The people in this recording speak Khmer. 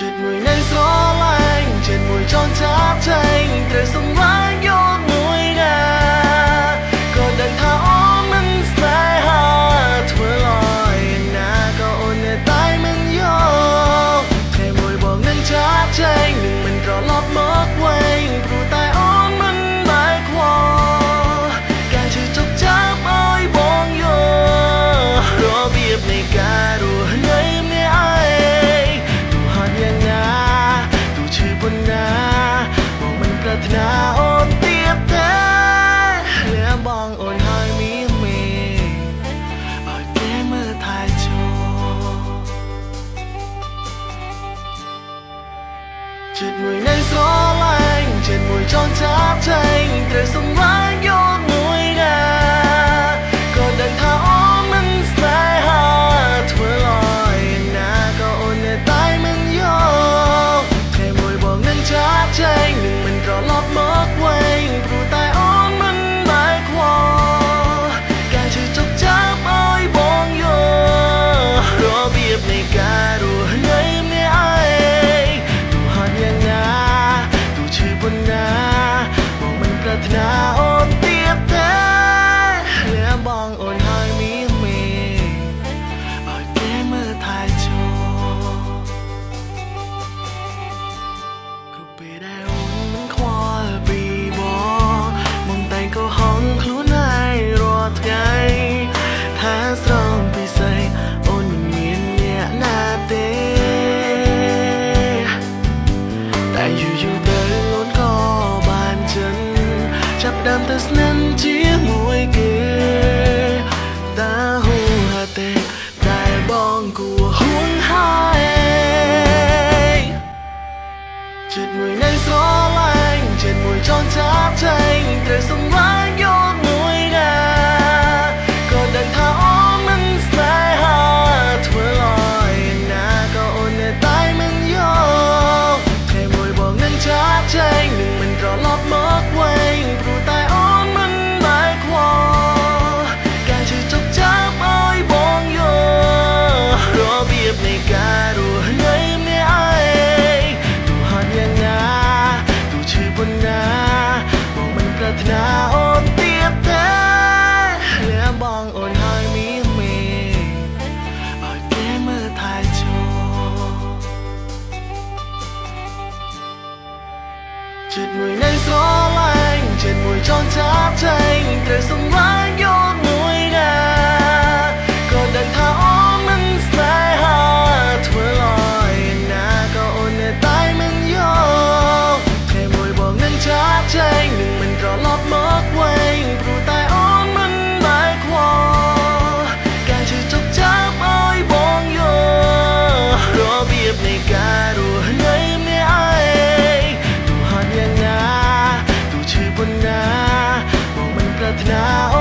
ចិត្តមួយនៅស្រឡាញ់ចិត្តមួយចង់ចាប់ចែងត្រូវសម្លាញ់ ចិត្តមួយនៅស្រឡាញ់ចិត្តមួយចង់ចាប់ចេញត្រូវសម្លាញ់ ងអូនហើយមីមីឲ្យគេមើលថែចូលគ្រប់ពេលដែលអូនមិនខ្វល់ពីបងមកតែងក៏ហងខ្លួនឯងរាល់ថ្ងៃថាស្រងពិសេសអូនមិនមានអ្នកណាទេតែយូរយូរទៅអូនក៏បានចិនចាប់ដើមទៅស្និទ្ធជាមួយគេ ចិត្តមួយនៅស្រឡាញ់ចិ ថ្នាអូនទៀតទេលះបងអូនហើយមីមីឲ្យគេមើលថែចូលចិត្តមួយនៅស្រឡាញ់ចិត្តមួយចង់ចាប់ចេញត្រូវសម្លាញ់យក Momentlah tenang